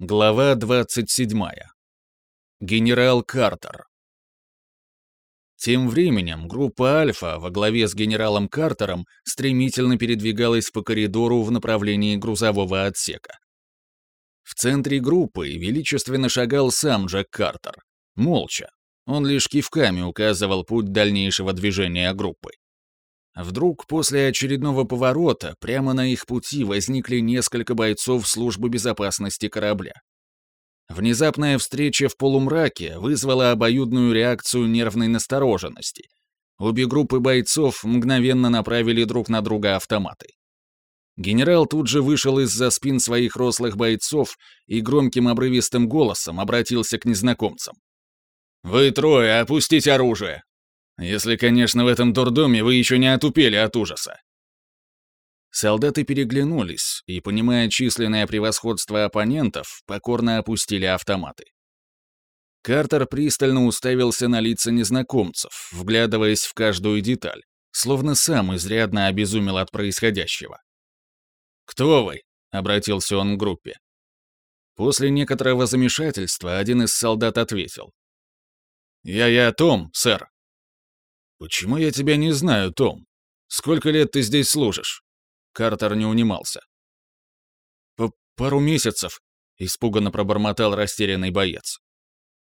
Глава 27. Генерал Картер. Тем временем группа «Альфа» во главе с генералом Картером стремительно передвигалась по коридору в направлении грузового отсека. В центре группы величественно шагал сам Джек Картер. Молча. Он лишь кивками указывал путь дальнейшего движения группы. Вдруг после очередного поворота прямо на их пути возникли несколько бойцов службы безопасности корабля. Внезапная встреча в полумраке вызвала обоюдную реакцию нервной настороженности. Обе группы бойцов мгновенно направили друг на друга автоматы. Генерал тут же вышел из-за спин своих рослых бойцов и громким обрывистым голосом обратился к незнакомцам. «Вы трое, опустите оружие! Если, конечно, в этом дурдоме вы еще не отупели от ужаса. Солдаты переглянулись и, понимая численное превосходство оппонентов, покорно опустили автоматы. Картер пристально уставился на лица незнакомцев, вглядываясь в каждую деталь, словно сам изрядно обезумел от происходящего. «Кто вы?» — обратился он к группе. После некоторого замешательства один из солдат ответил. «Я-я Том, сэр». «Почему я тебя не знаю, Том? Сколько лет ты здесь служишь?» Картер не унимался. «Пару месяцев», — испуганно пробормотал растерянный боец.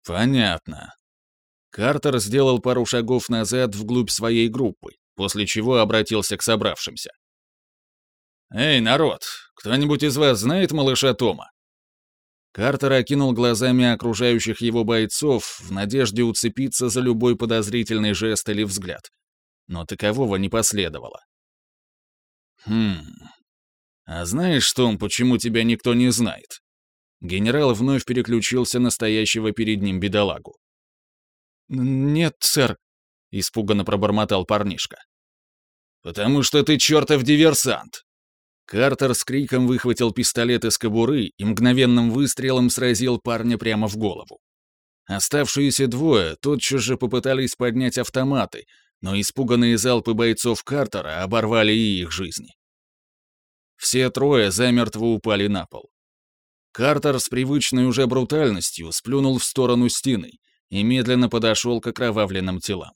«Понятно». Картер сделал пару шагов назад вглубь своей группы, после чего обратился к собравшимся. «Эй, народ, кто-нибудь из вас знает малыша Тома?» Картер окинул глазами окружающих его бойцов в надежде уцепиться за любой подозрительный жест или взгляд. Но такового не последовало. «Хм... А знаешь, Том, почему тебя никто не знает?» Генерал вновь переключился на стоящего перед ним бедолагу. «Нет, сэр», — испуганно пробормотал парнишка. «Потому что ты чертов диверсант!» Картер с криком выхватил пистолет из кобуры и мгновенным выстрелом сразил парня прямо в голову. Оставшиеся двое тотчас же попытались поднять автоматы, но испуганные залпы бойцов Картера оборвали и их жизни. Все трое замертво упали на пол. Картер с привычной уже брутальностью сплюнул в сторону стены и медленно подошел к окровавленным телам.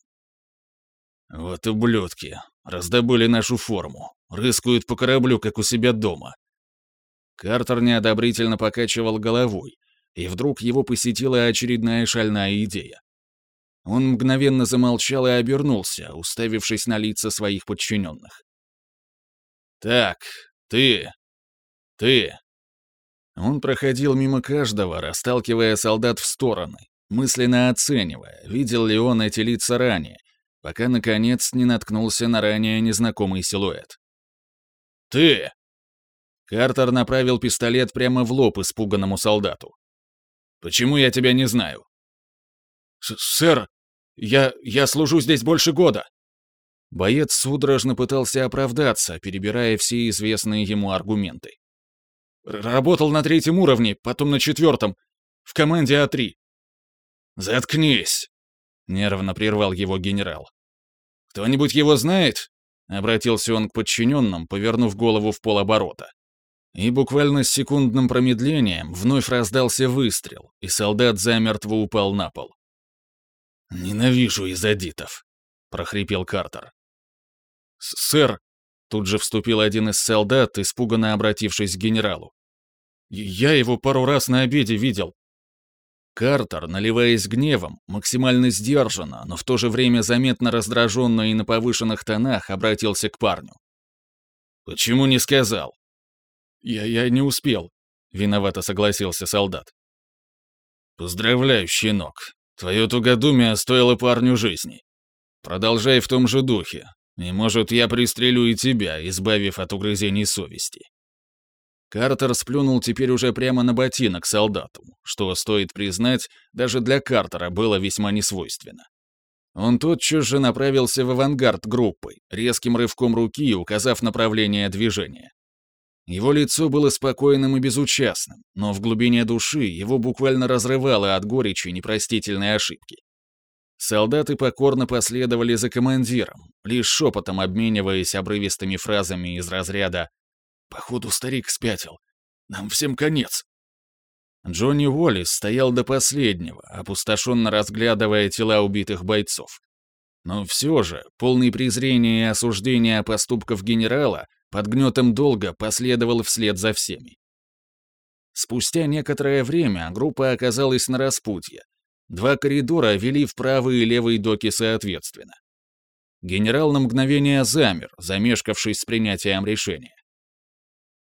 «Вот ублюдки, раздобыли нашу форму, рыскают по кораблю, как у себя дома». Картер неодобрительно покачивал головой, и вдруг его посетила очередная шальная идея. Он мгновенно замолчал и обернулся, уставившись на лица своих подчиненных. «Так, ты! Ты!» Он проходил мимо каждого, расталкивая солдат в стороны, мысленно оценивая, видел ли он эти лица ранее, пока, наконец, не наткнулся на ранее незнакомый силуэт. «Ты!» Картер направил пистолет прямо в лоб испуганному солдату. «Почему я тебя не знаю?» «Сэр, я... я служу здесь больше года!» Боец судорожно пытался оправдаться, перебирая все известные ему аргументы. «Работал на третьем уровне, потом на четвертом, в команде А3». «Заткнись!» — нервно прервал его генерал. «Кто-нибудь его знает?» — обратился он к подчиненным, повернув голову в полоборота. И буквально с секундным промедлением вновь раздался выстрел, и солдат замертво упал на пол. «Ненавижу изодитов», — прохрипел Картер. «Сэр», — тут же вступил один из солдат, испуганно обратившись к генералу. «Я его пару раз на обеде видел». Картер, наливаясь гневом, максимально сдержанно, но в то же время заметно раздраженно и на повышенных тонах, обратился к парню. «Почему не сказал?» «Я, я не успел», — виновато согласился солдат. «Поздравляю, щенок. Твое тугодумие стоило парню жизни. Продолжай в том же духе, и, может, я пристрелю и тебя, избавив от угрызений совести». Картер сплюнул теперь уже прямо на ботинок солдату, что, стоит признать, даже для Картера было весьма несвойственно. Он тотчас же направился в авангард группы, резким рывком руки указав направление движения. Его лицо было спокойным и безучастным, но в глубине души его буквально разрывало от горечи непростительной ошибки. Солдаты покорно последовали за командиром, лишь шепотом обмениваясь обрывистыми фразами из разряда «Походу, старик спятил. Нам всем конец». Джонни Уоллес стоял до последнего, опустошенно разглядывая тела убитых бойцов. Но все же, полный презрения и осуждения поступков генерала, под гнетом долга последовал вслед за всеми. Спустя некоторое время группа оказалась на распутье. Два коридора вели в правый и левый доки соответственно. Генерал на мгновение замер, замешкавшись с принятием решения.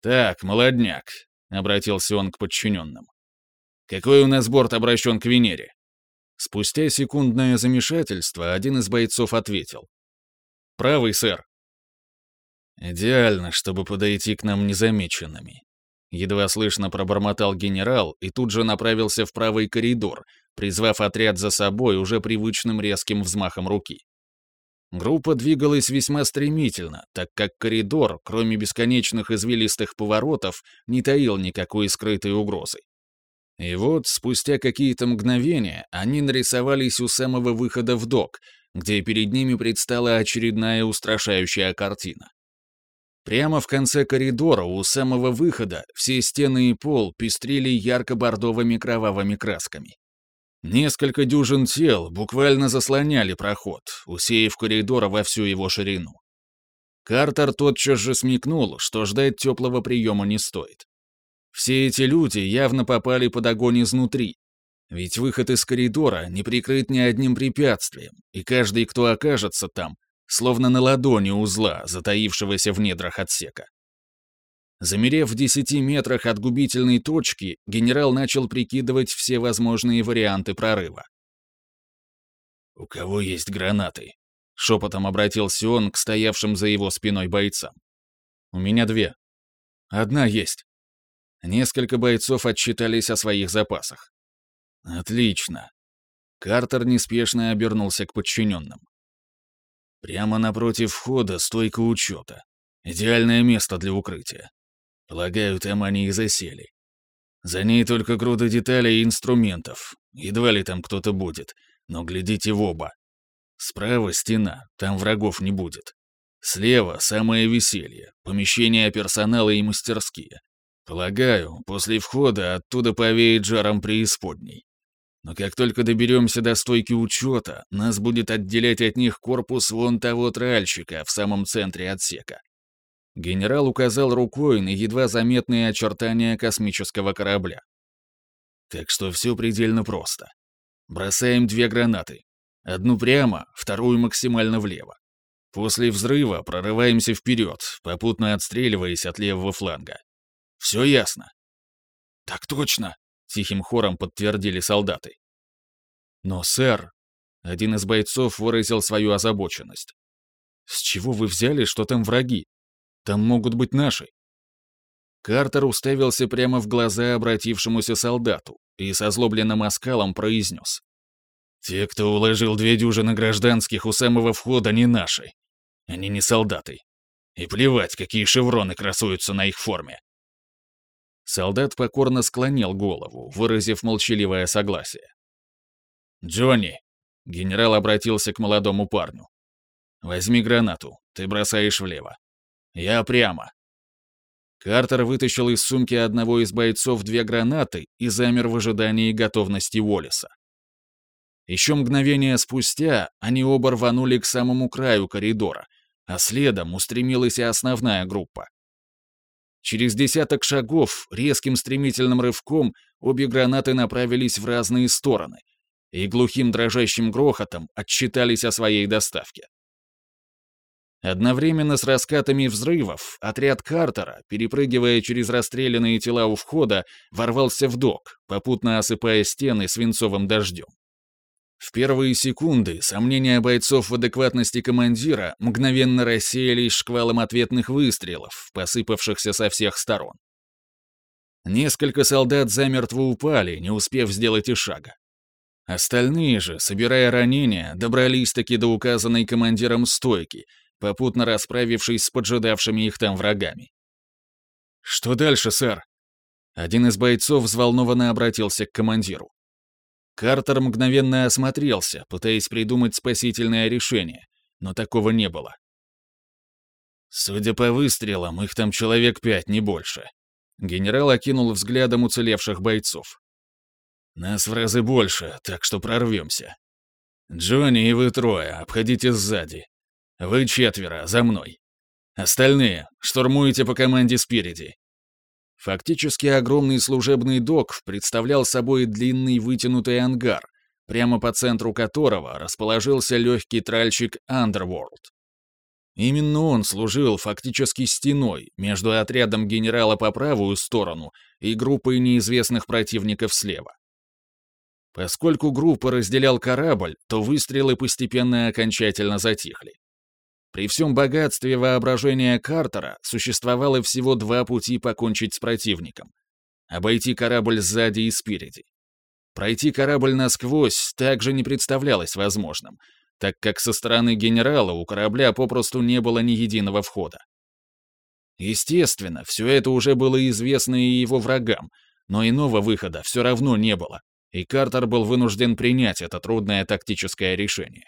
«Так, молодняк», — обратился он к подчиненным. «Какой у нас борт обращен к Венере?» Спустя секундное замешательство один из бойцов ответил. «Правый, сэр». «Идеально, чтобы подойти к нам незамеченными», Едва слышно пробормотал генерал и тут же направился в правый коридор, призвав отряд за собой уже привычным резким взмахом руки. Группа двигалась весьма стремительно, так как коридор, кроме бесконечных извилистых поворотов, не таил никакой скрытой угрозы. И вот, спустя какие-то мгновения, они нарисовались у самого выхода в док, где перед ними предстала очередная устрашающая картина. Прямо в конце коридора, у самого выхода, все стены и пол пестрили ярко-бордовыми кровавыми красками. Несколько дюжин тел буквально заслоняли проход, усеяв коридор во всю его ширину. Картер тотчас же смекнул, что ждать теплого приема не стоит. Все эти люди явно попали под огонь изнутри, ведь выход из коридора не прикрыт ни одним препятствием, и каждый, кто окажется там, словно на ладони узла, затаившегося в недрах отсека. Замерев в десяти метрах от губительной точки, генерал начал прикидывать все возможные варианты прорыва. «У кого есть гранаты?» — шепотом обратился он к стоявшим за его спиной бойцам. «У меня две. Одна есть». Несколько бойцов отчитались о своих запасах. «Отлично». Картер неспешно обернулся к подчиненным. Прямо напротив входа стойка учета. Идеальное место для укрытия. Полагаю, там они и засели. За ней только груда деталей и инструментов. Едва ли там кто-то будет, но глядите в оба. Справа стена, там врагов не будет. Слева самое веселье, помещение персонала и мастерские. Полагаю, после входа оттуда повеет жаром преисподней. Но как только доберемся до стойки учета, нас будет отделять от них корпус вон того тральщика в самом центре отсека. Генерал указал рукой на едва заметные очертания космического корабля. Так что все предельно просто. Бросаем две гранаты. Одну прямо, вторую максимально влево. После взрыва прорываемся вперед, попутно отстреливаясь от левого фланга. Все ясно? Так точно, — тихим хором подтвердили солдаты. «Но, сэр...» — один из бойцов выразил свою озабоченность. «С чего вы взяли, что там враги? Там могут быть наши». Картер уставился прямо в глаза обратившемуся солдату и со злобленным оскалом произнес. «Те, кто уложил две дюжины гражданских у самого входа, не наши. Они не солдаты. И плевать, какие шевроны красуются на их форме. Солдат покорно склонил голову, выразив молчаливое согласие. «Джонни!» — генерал обратился к молодому парню. «Возьми гранату, ты бросаешь влево. Я прямо». Картер вытащил из сумки одного из бойцов две гранаты и замер в ожидании готовности Уоллеса. Еще мгновение спустя они оба рванули к самому краю коридора, а следом устремилась и основная группа. Через десяток шагов, резким стремительным рывком, обе гранаты направились в разные стороны и глухим дрожащим грохотом отчитались о своей доставке. Одновременно с раскатами взрывов отряд Картера, перепрыгивая через расстрелянные тела у входа, ворвался в док, попутно осыпая стены свинцовым дождем. В первые секунды сомнения бойцов в адекватности командира мгновенно рассеялись шквалом ответных выстрелов, посыпавшихся со всех сторон. Несколько солдат замертво упали, не успев сделать и шага. Остальные же, собирая ранения, добрались-таки до указанной командиром стойки, попутно расправившись с поджидавшими их там врагами. «Что дальше, сэр?» Один из бойцов взволнованно обратился к командиру. Картер мгновенно осмотрелся, пытаясь придумать спасительное решение, но такого не было. Судя по выстрелам, их там человек пять, не больше. Генерал окинул взглядом уцелевших бойцов. «Нас в разы больше, так что прорвемся. Джонни и вы трое, обходите сзади. Вы четверо, за мной. Остальные, штурмуете по команде спереди. Фактически огромный служебный док представлял собой длинный вытянутый ангар, прямо по центру которого расположился легкий тральщик Underworld. Именно он служил фактически стеной между отрядом генерала по правую сторону и группой неизвестных противников слева. Поскольку группа разделял корабль, то выстрелы постепенно окончательно затихли. При всем богатстве воображения Картера существовало всего два пути покончить с противником. Обойти корабль сзади и спереди. Пройти корабль насквозь также не представлялось возможным, так как со стороны генерала у корабля попросту не было ни единого входа. Естественно, все это уже было известно и его врагам, но иного выхода все равно не было, и Картер был вынужден принять это трудное тактическое решение.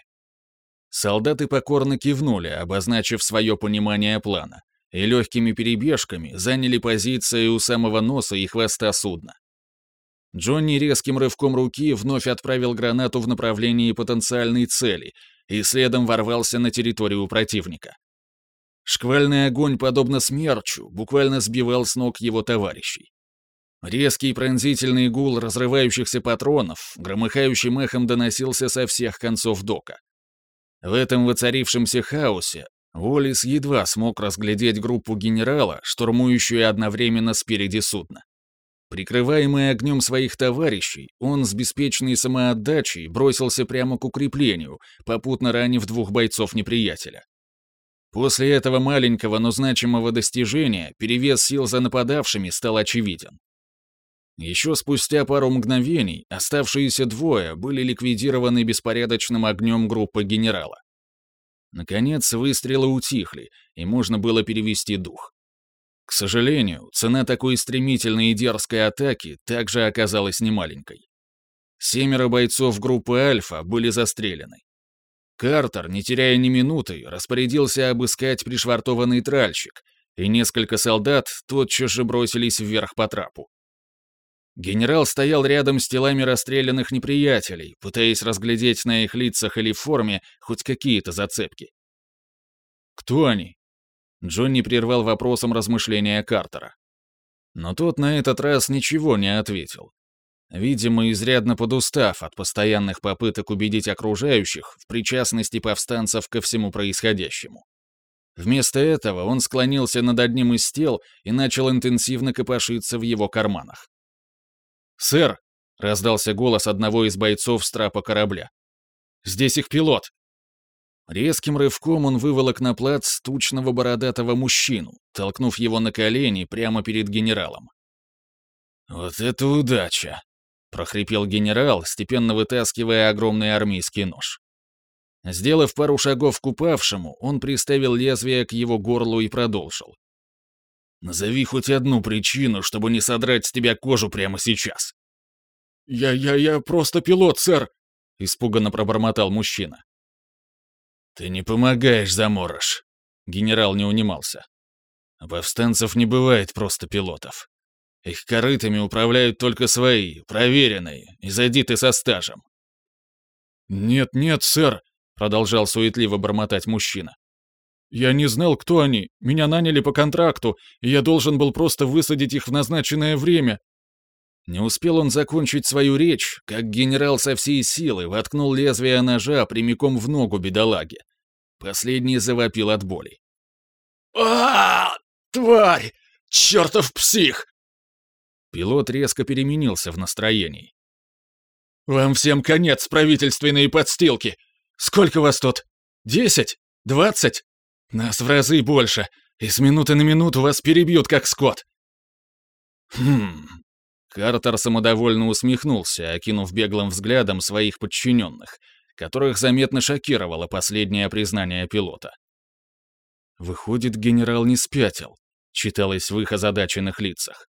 Солдаты покорно кивнули, обозначив свое понимание плана, и легкими перебежками заняли позиции у самого носа и хвоста судна. Джонни резким рывком руки вновь отправил гранату в направлении потенциальной цели и следом ворвался на территорию противника. Шквальный огонь, подобно смерчу, буквально сбивал с ног его товарищей. Резкий пронзительный гул разрывающихся патронов, громыхающим эхом доносился со всех концов дока. В этом воцарившемся хаосе Уоллес едва смог разглядеть группу генерала, штурмующую одновременно спереди судна. Прикрываемый огнем своих товарищей, он с беспечной самоотдачей бросился прямо к укреплению, попутно ранив двух бойцов неприятеля. После этого маленького, но значимого достижения перевес сил за нападавшими стал очевиден. Еще спустя пару мгновений оставшиеся двое были ликвидированы беспорядочным огнем группы генерала. Наконец выстрелы утихли, и можно было перевести дух. К сожалению, цена такой стремительной и дерзкой атаки также оказалась немаленькой. Семеро бойцов группы «Альфа» были застрелены. Картер, не теряя ни минуты, распорядился обыскать пришвартованный тральщик, и несколько солдат тотчас же бросились вверх по трапу. Генерал стоял рядом с телами расстрелянных неприятелей, пытаясь разглядеть на их лицах или форме хоть какие-то зацепки. «Кто они?» Джонни прервал вопросом размышления Картера. Но тот на этот раз ничего не ответил. Видимо, изрядно подустав от постоянных попыток убедить окружающих в причастности повстанцев ко всему происходящему. Вместо этого он склонился над одним из тел и начал интенсивно копошиться в его карманах. «Сэр!» — раздался голос одного из бойцов с трапа корабля. «Здесь их пилот!» Резким рывком он выволок на плац тучного бородатого мужчину, толкнув его на колени прямо перед генералом. «Вот это удача!» — прохрипел генерал, степенно вытаскивая огромный армейский нож. Сделав пару шагов к упавшему, он приставил лезвие к его горлу и продолжил. Назови хоть одну причину, чтобы не содрать с тебя кожу прямо сейчас. Я, я, я просто пилот, сэр, испуганно пробормотал мужчина. Ты не помогаешь, заморож. Генерал не унимался. Повстанцев не бывает просто пилотов. Их корытами управляют только свои, проверенные, и зайди ты со стажем. «Нет, нет, сэр», — продолжал суетливо бормотать мужчина. Я не знал, кто они. Меня наняли по контракту, и я должен был просто высадить их в назначенное время. Не успел он закончить свою речь, как генерал со всей силы воткнул лезвие ножа прямиком в ногу бедолаги. Последний завопил от боли. а, Тварь! Чертов псих!» Пилот резко переменился в настроении. «Вам всем конец, правительственные подстилки! Сколько вас тут? Десять? Двадцать? Нас в разы больше, и с минуты на минуту вас перебьют, как скот. Хм. Картер самодовольно усмехнулся, окинув беглым взглядом своих подчиненных, которых заметно шокировало последнее признание пилота. «Выходит, генерал не спятил», — читалось в их озадаченных лицах.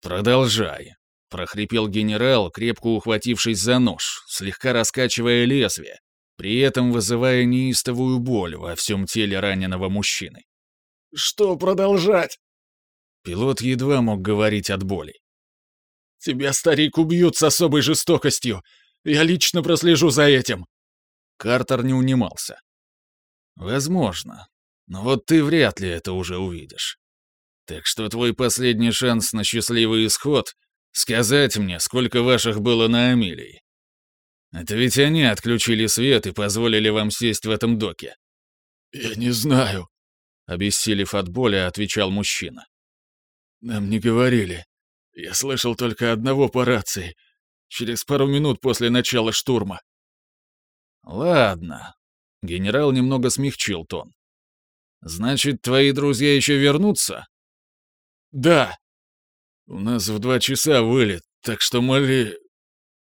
«Продолжай», — прохрипел генерал, крепко ухватившись за нож, слегка раскачивая лезвие, при этом вызывая неистовую боль во всем теле раненого мужчины. «Что продолжать?» Пилот едва мог говорить от боли. «Тебя, старик, убьют с особой жестокостью! Я лично прослежу за этим!» Картер не унимался. «Возможно. Но вот ты вряд ли это уже увидишь. Так что твой последний шанс на счастливый исход — сказать мне, сколько ваших было на Амилии. Это ведь они отключили свет и позволили вам сесть в этом доке». «Я не знаю», — обессилев от боли, отвечал мужчина. «Нам не говорили. Я слышал только одного по рации. Через пару минут после начала штурма». «Ладно». Генерал немного смягчил тон. «Значит, твои друзья еще вернутся?» «Да. У нас в два часа вылет, так что моли...»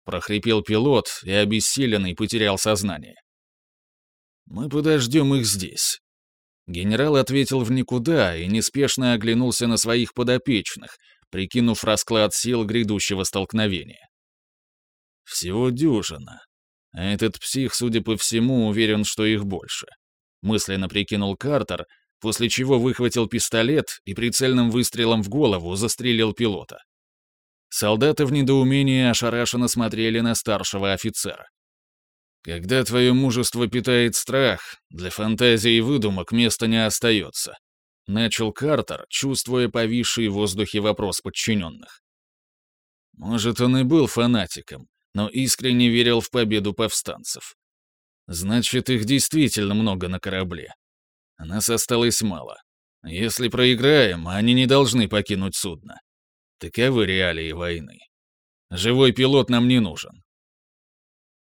прохрипел пилот и обессиленный потерял сознание. «Мы подождем их здесь». Генерал ответил в никуда и неспешно оглянулся на своих подопечных, прикинув расклад сил грядущего столкновения. «Всего дюжина. А этот псих, судя по всему, уверен, что их больше», — мысленно прикинул Картер, после чего выхватил пистолет и прицельным выстрелом в голову застрелил пилота. Солдаты в недоумении ошарашенно смотрели на старшего офицера. Когда твое мужество питает страх, для фантазии и выдумок места не остается. Начал Картер, чувствуя повисший в воздухе вопрос подчиненных. Может, он и был фанатиком, но искренне верил в победу повстанцев. Значит, их действительно много на корабле. нас осталось мало. Если проиграем, они не должны покинуть судно. Таковы реалии войны. Живой пилот нам не нужен.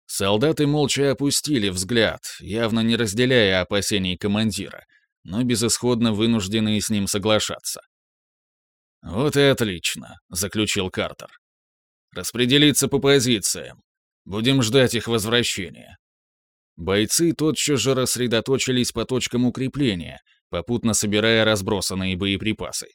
Солдаты молча опустили взгляд, явно не разделяя опасений командира, но безысходно вынужденные с ним соглашаться. «Вот и отлично», — заключил Картер. «Распределиться по позициям. Будем ждать их возвращения». Бойцы тотчас же рассредоточились по точкам укрепления, попутно собирая разбросанные боеприпасы.